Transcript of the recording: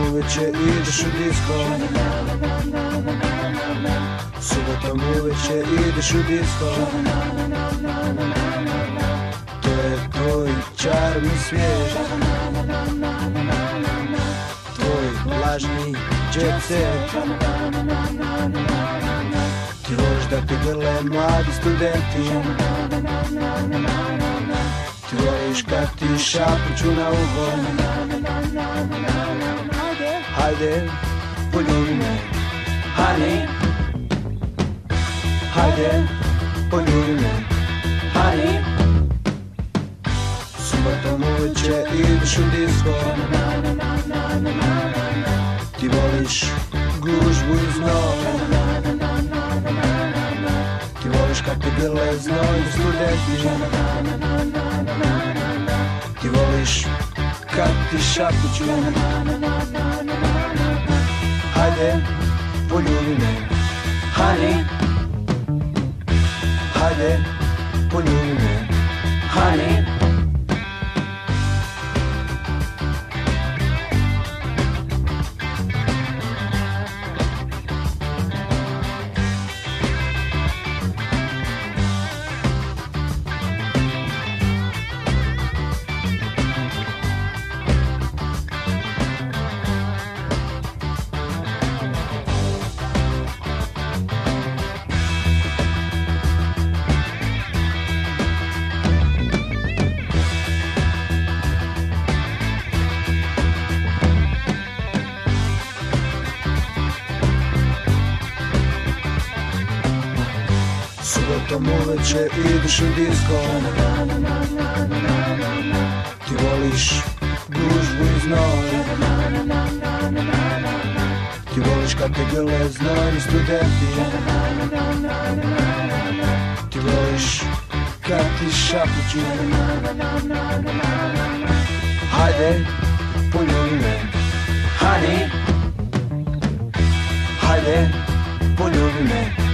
uveče ideš u disko Subotom uveče ideš u disko To je tvoj čarni svijet. Tvoj lažni jet set. Ti voliš da te grle mladi studenti. Ti voliš kad ti šapuću na uho Hajde, poljubi me, honey Hajde, poljubi me, honey Subotom uveče ideš u disko Ti voliš gužbu i znoj Ti voliš kad te grle znoj studenti Ti voliš kad ti šapuću Hajde, poljubi me, honey Subotom uveče ideš u disko Ti voliš gužbu i znoj Ti voliš kad te grle znojni studenti. Ti voliš kad ti šapuću Hajde, poljubi me, honey. Hajde, poljubi me,